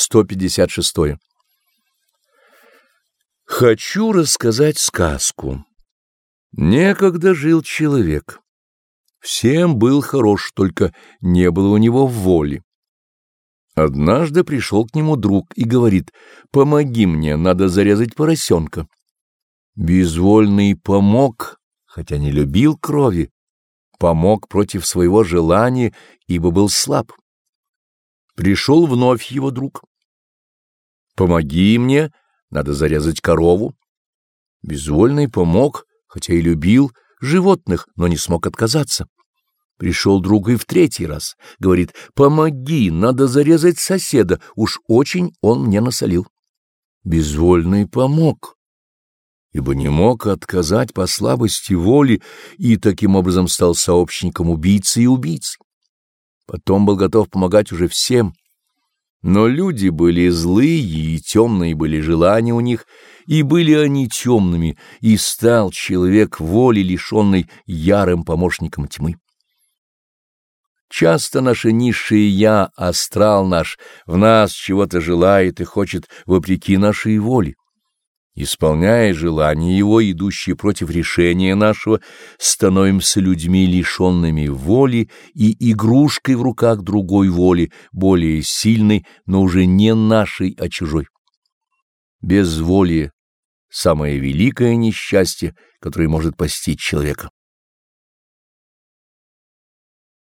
156. Хочу рассказать сказку. Некогда жил человек. Всем был хорош, только не было у него воли. Однажды пришел к нему друг и говорит, «Помоги мне, надо зарезать поросенка». Безвольный помог, хотя не любил крови, помог против своего желания, ибо был слаб. Пришел вновь его друг. «Помоги мне, надо зарезать корову». Безвольный помог, хотя и любил животных, но не смог отказаться. Пришел друг и в третий раз. Говорит, помоги, надо зарезать соседа, уж очень он мне насолил. Безвольный помог, ибо не мог отказать по слабости воли и таким образом стал сообщником убийцы и убийцы. Потом был готов помогать уже всем. Но люди были злые, и темные были желания у них, и были они темными, и стал человек воли, лишенный ярым помощником тьмы. Часто наше низшее «я», астрал наш, в нас чего-то желает и хочет вопреки нашей воле. Исполняя желания его, идущие против решения нашего, становимся людьми, лишенными воли и игрушкой в руках другой воли, более сильной, но уже не нашей, а чужой. Безволие — самое великое несчастье, которое может постичь человека.